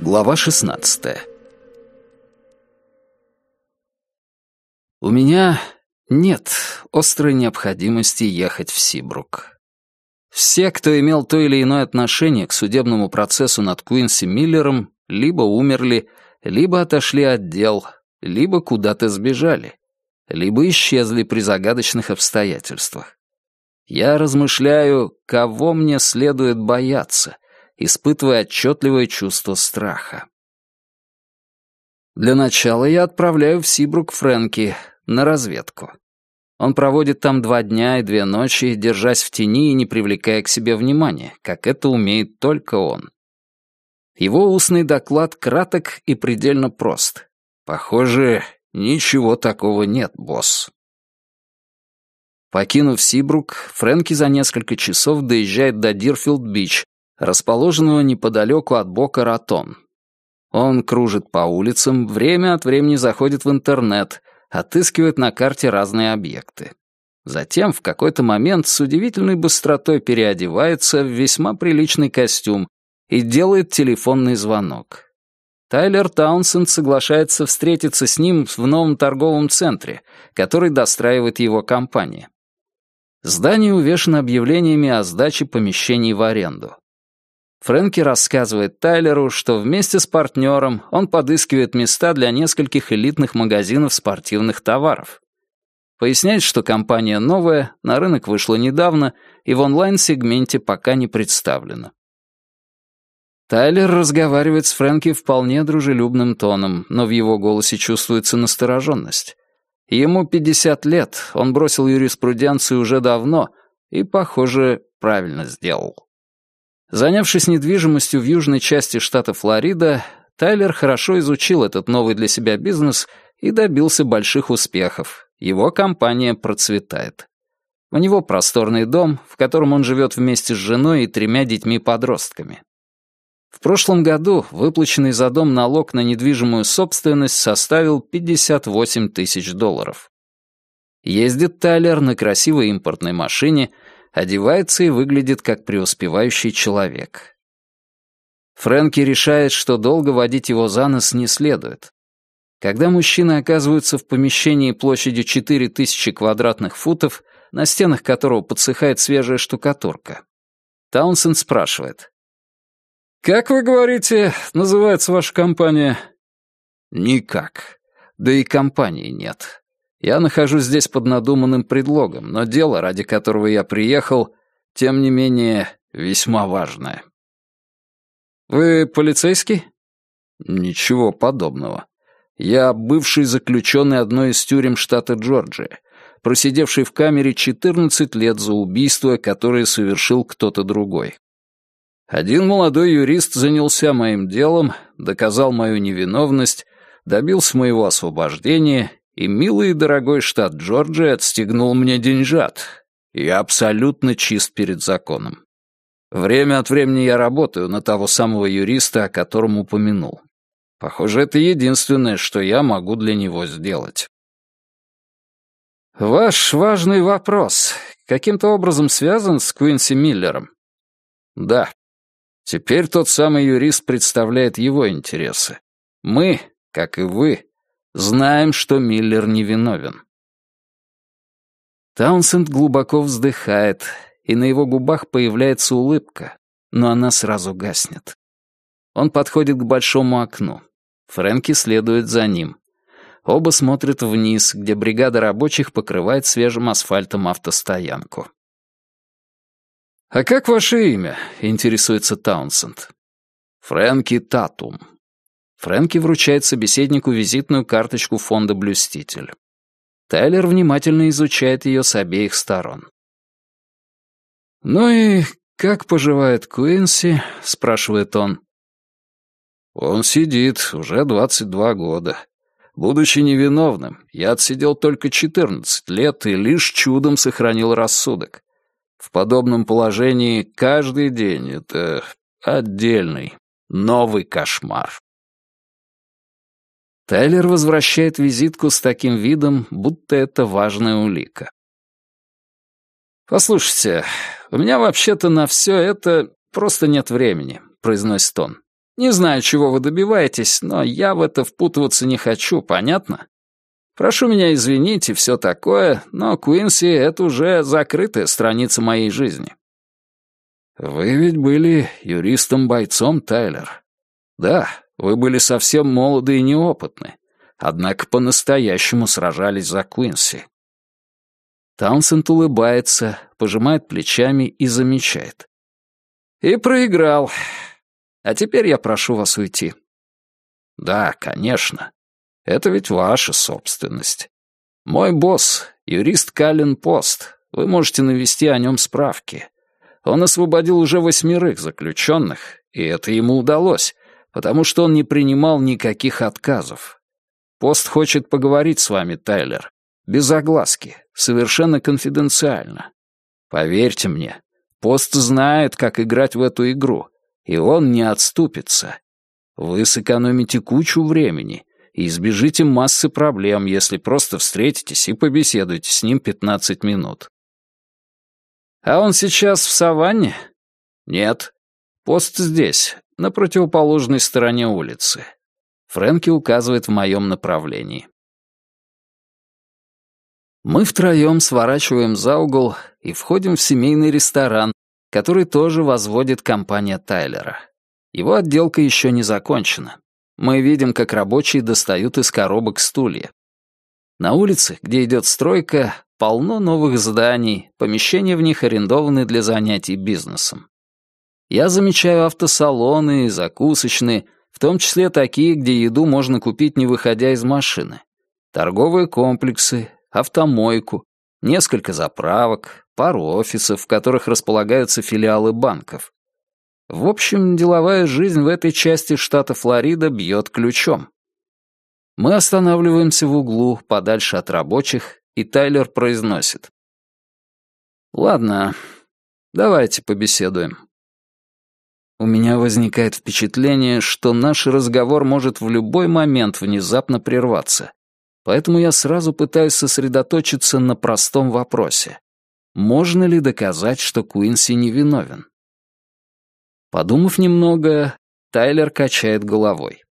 Глава 16 У меня нет острой необходимости ехать в Сибрук. Все, кто имел то или иное отношение к судебному процессу над Куинси Миллером, либо умерли, либо отошли от дел, либо куда-то сбежали, либо исчезли при загадочных обстоятельствах. Я размышляю, кого мне следует бояться, испытывая отчетливое чувство страха. Для начала я отправляю в Сибрук Фрэнки на разведку. Он проводит там два дня и две ночи, держась в тени и не привлекая к себе внимания, как это умеет только он. Его устный доклад краток и предельно прост. Похоже, ничего такого нет, босс. Покинув Сибрук, Фрэнки за несколько часов доезжает до Дирфилд-Бич, расположенного неподалеку от Бока Ратон. Он кружит по улицам, время от времени заходит в интернет, отыскивает на карте разные объекты. Затем в какой-то момент с удивительной быстротой переодевается в весьма приличный костюм и делает телефонный звонок. Тайлер Таунсенд соглашается встретиться с ним в новом торговом центре, который достраивает его компания. Здание увешано объявлениями о сдаче помещений в аренду. Фрэнки рассказывает Тайлеру, что вместе с партнером он подыскивает места для нескольких элитных магазинов спортивных товаров. Поясняет, что компания новая, на рынок вышла недавно и в онлайн-сегменте пока не представлена. Тайлер разговаривает с Фрэнки вполне дружелюбным тоном, но в его голосе чувствуется настороженность. Ему 50 лет, он бросил юриспруденцию уже давно и, похоже, правильно сделал. Занявшись недвижимостью в южной части штата Флорида, Тайлер хорошо изучил этот новый для себя бизнес и добился больших успехов. Его компания процветает. У него просторный дом, в котором он живет вместе с женой и тремя детьми-подростками. В прошлом году выплаченный за дом налог на недвижимую собственность составил 58 тысяч долларов. Ездит Тайлер на красивой импортной машине — одевается и выглядит как преуспевающий человек. Фрэнки решает, что долго водить его за нос не следует. Когда мужчины оказываются в помещении площадью 4000 квадратных футов, на стенах которого подсыхает свежая штукатурка, Таунсенд спрашивает. «Как вы говорите, называется ваша компания?» «Никак. Да и компании нет. Я нахожусь здесь под надуманным предлогом, но дело, ради которого я приехал, тем не менее, весьма важное. Вы полицейский? Ничего подобного. Я бывший заключенный одной из тюрем штата Джорджия, просидевший в камере 14 лет за убийство, которое совершил кто-то другой. Один молодой юрист занялся моим делом, доказал мою невиновность, добился моего освобождения и милый и дорогой штат Джорджия отстегнул мне деньжат. Я абсолютно чист перед законом. Время от времени я работаю на того самого юриста, о котором упомянул. Похоже, это единственное, что я могу для него сделать. Ваш важный вопрос каким-то образом связан с Куинси Миллером? Да. Теперь тот самый юрист представляет его интересы. Мы, как и вы, Знаем, что Миллер невиновен. Таунсенд глубоко вздыхает, и на его губах появляется улыбка, но она сразу гаснет. Он подходит к большому окну. Фрэнки следует за ним. Оба смотрят вниз, где бригада рабочих покрывает свежим асфальтом автостоянку. «А как ваше имя?» — интересуется Таунсенд. «Фрэнки Татум», Фрэнки вручает собеседнику визитную карточку фонда «Блюститель». Тайлер внимательно изучает ее с обеих сторон. «Ну и как поживает Куинси?» — спрашивает он. «Он сидит уже 22 года. Будучи невиновным, я отсидел только 14 лет и лишь чудом сохранил рассудок. В подобном положении каждый день — это отдельный, новый кошмар». Тайлер возвращает визитку с таким видом, будто это важная улика. «Послушайте, у меня вообще-то на все это просто нет времени», — произносит он. «Не знаю, чего вы добиваетесь, но я в это впутываться не хочу, понятно? Прошу меня извинить и все такое, но Куинси — это уже закрытая страница моей жизни». «Вы ведь были юристом-бойцом, Тайлер. Да, вы были совсем молоды и неопытны, однако по-настоящему сражались за Куинси. Таунсенд улыбается, пожимает плечами и замечает. «И проиграл. А теперь я прошу вас уйти». «Да, конечно. Это ведь ваша собственность. Мой босс — юрист Каллен Пост. Вы можете навести о нем справки. Он освободил уже восьмерых заключенных, и это ему удалось, потому что он не принимал никаких отказов. Пост хочет поговорить с вами, Тайлер, без огласки, совершенно конфиденциально. Поверьте мне, Пост знает, как играть в эту игру, и он не отступится. Вы сэкономите кучу времени и избежите массы проблем, если просто встретитесь и побеседуете с ним 15 минут. А он сейчас в саванне? Нет. Пост здесь, на противоположной стороне улицы. Фрэнки указывает в моем направлении. Мы втроем сворачиваем за угол и входим в семейный ресторан, который тоже возводит компания Тайлера. Его отделка еще не закончена. Мы видим, как рабочие достают из коробок стулья. На улице, где идет стройка, полно новых зданий, помещения в них арендованы для занятий бизнесом. Я замечаю автосалоны и закусочные, в том числе такие, где еду можно купить, не выходя из машины. Торговые комплексы, автомойку, несколько заправок, пару офисов, в которых располагаются филиалы банков. В общем, деловая жизнь в этой части штата Флорида бьет ключом. Мы останавливаемся в углу, подальше от рабочих, и Тайлер произносит. «Ладно, давайте побеседуем». У меня возникает впечатление, что наш разговор может в любой момент внезапно прерваться, Поэтому я сразу пытаюсь сосредоточиться на простом вопросе. Можно ли доказать, что Куинси невиновен? Подумав немного, Тайлер качает головой.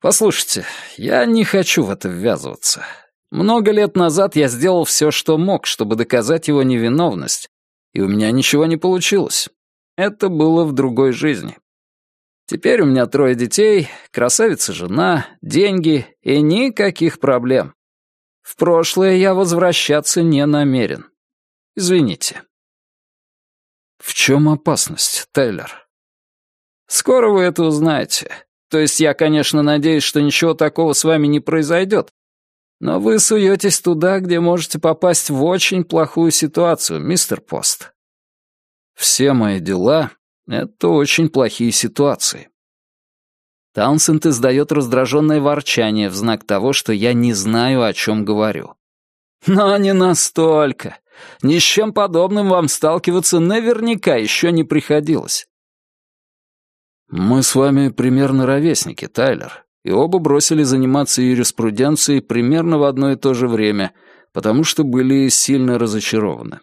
«Послушайте, я не хочу в это ввязываться. Много лет назад я сделал все, что мог, чтобы доказать его невиновность, и у меня ничего не получилось. Это было в другой жизни. Теперь у меня трое детей, красавица жена, деньги и никаких проблем. В прошлое я возвращаться не намерен. Извините. В чем опасность, Тейлор? Скоро вы это узнаете. То есть я, конечно, надеюсь, что ничего такого с вами не произойдет. Но вы суетесь туда, где можете попасть в очень плохую ситуацию, мистер Пост. Все мои дела это очень плохие ситуации. Таунсенд издает раздраженное ворчание в знак того, что я не знаю, о чем говорю. Но не настолько. Ни с чем подобным вам сталкиваться наверняка еще не приходилось. Мы с вами примерно ровесники, Тайлер, и оба бросили заниматься юриспруденцией примерно в одно и то же время, потому что были сильно разочарованы.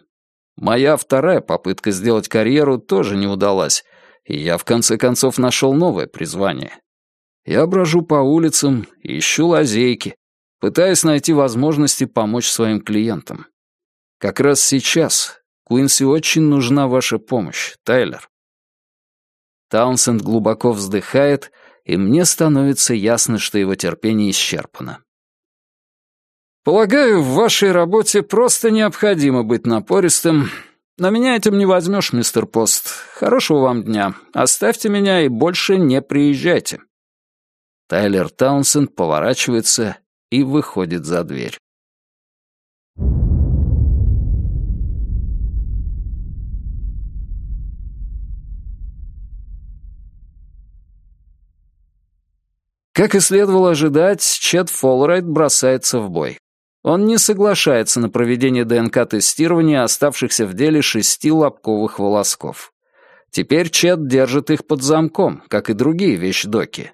Моя вторая попытка сделать карьеру тоже не удалась, и я в конце концов нашел новое призвание. Я брожу по улицам, ищу лазейки, пытаясь найти возможности помочь своим клиентам. Как раз сейчас Куинси очень нужна ваша помощь, Тайлер. Таунсенд глубоко вздыхает, и мне становится ясно, что его терпение исчерпано. Полагаю, в вашей работе просто необходимо быть напористым. Но меня этим не возьмешь, мистер Пост. Хорошего вам дня. Оставьте меня и больше не приезжайте. Тайлер Таунсенд поворачивается и выходит за дверь. Как и следовало ожидать, Чет Фоллрайт бросается в бой. Он не соглашается на проведение ДНК-тестирования оставшихся в деле шести лобковых волосков. Теперь Чет держит их под замком, как и другие вещдоки.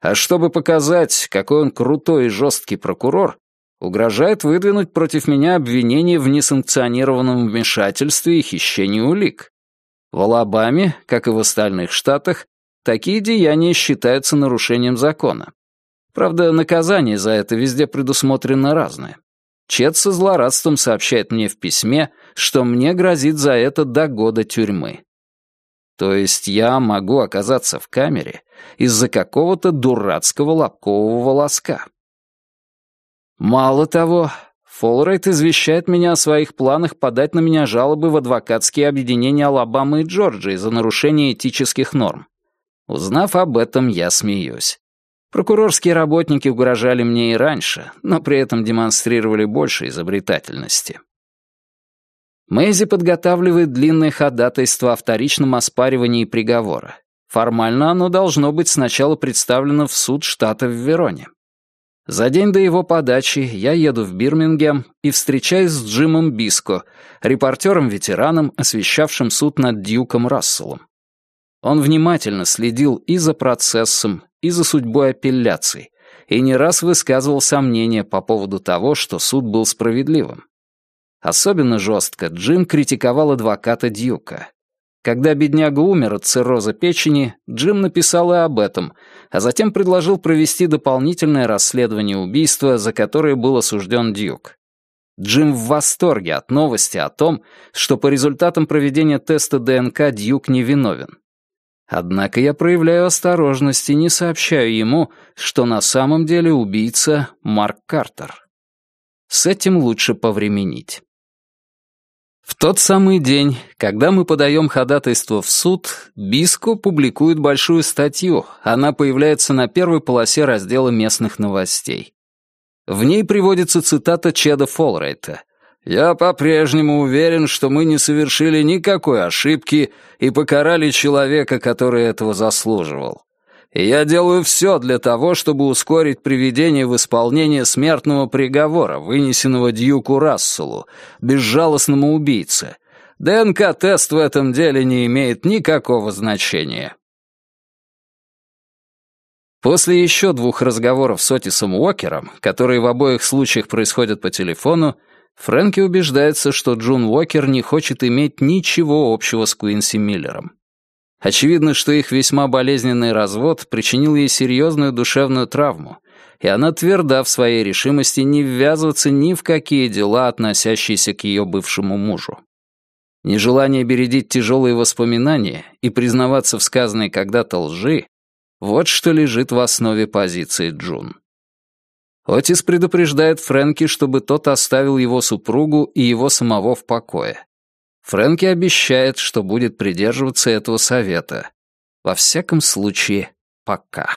А чтобы показать, какой он крутой и жесткий прокурор, Угрожает выдвинуть против меня обвинение в несанкционированном вмешательстве и хищении улик. В Алабаме, как и в остальных штатах, такие деяния считаются нарушением закона. Правда, наказание за это везде предусмотрено разное. Чет со злорадством сообщает мне в письме, что мне грозит за это до года тюрьмы. То есть я могу оказаться в камере из-за какого-то дурацкого лобкового волоска. Мало того, Фолрейт извещает меня о своих планах подать на меня жалобы в адвокатские объединения Алабамы и Джорджии за нарушение этических норм. Узнав об этом, я смеюсь. Прокурорские работники угрожали мне и раньше, но при этом демонстрировали больше изобретательности. Мэйзи подготавливает длинное ходатайство о вторичном оспаривании приговора. Формально оно должно быть сначала представлено в суд штата в Вероне. За день до его подачи я еду в Бирмингем и встречаюсь с Джимом Биско, репортером-ветераном, освещавшим суд над Дьюком Расселом. Он внимательно следил и за процессом, и за судьбой апелляций, и не раз высказывал сомнения по поводу того, что суд был справедливым. Особенно жестко Джим критиковал адвоката Дьюка. Когда бедняга умер от цирроза печени, Джим написал и об этом, а затем предложил провести дополнительное расследование убийства, за которое был осужден Дьюк. Джим в восторге от новости о том, что по результатам проведения теста ДНК Дьюк невиновен. Однако я проявляю осторожность и не сообщаю ему, что на самом деле убийца Марк Картер. С этим лучше повременить. В тот самый день, когда мы подаем ходатайство в суд, Биско публикует большую статью, она появляется на первой полосе раздела местных новостей. В ней приводится цитата Чеда Фолрейта. «Я по-прежнему уверен, что мы не совершили никакой ошибки и покарали человека, который этого заслуживал и я делаю все для того, чтобы ускорить приведение в исполнение смертного приговора, вынесенного Дьюку Расселу, безжалостному убийце. ДНК-тест в этом деле не имеет никакого значения. После еще двух разговоров с Отисом Уокером, которые в обоих случаях происходят по телефону, Фрэнки убеждается, что Джун Уокер не хочет иметь ничего общего с Куинси Миллером. Очевидно, что их весьма болезненный развод причинил ей серьезную душевную травму, и она тверда в своей решимости не ввязываться ни в какие дела, относящиеся к ее бывшему мужу. Нежелание бередить тяжелые воспоминания и признаваться в сказанной когда-то лжи — вот что лежит в основе позиции Джун. Отис предупреждает Фрэнки, чтобы тот оставил его супругу и его самого в покое. Фрэнки обещает, что будет придерживаться этого совета. Во всяком случае, пока.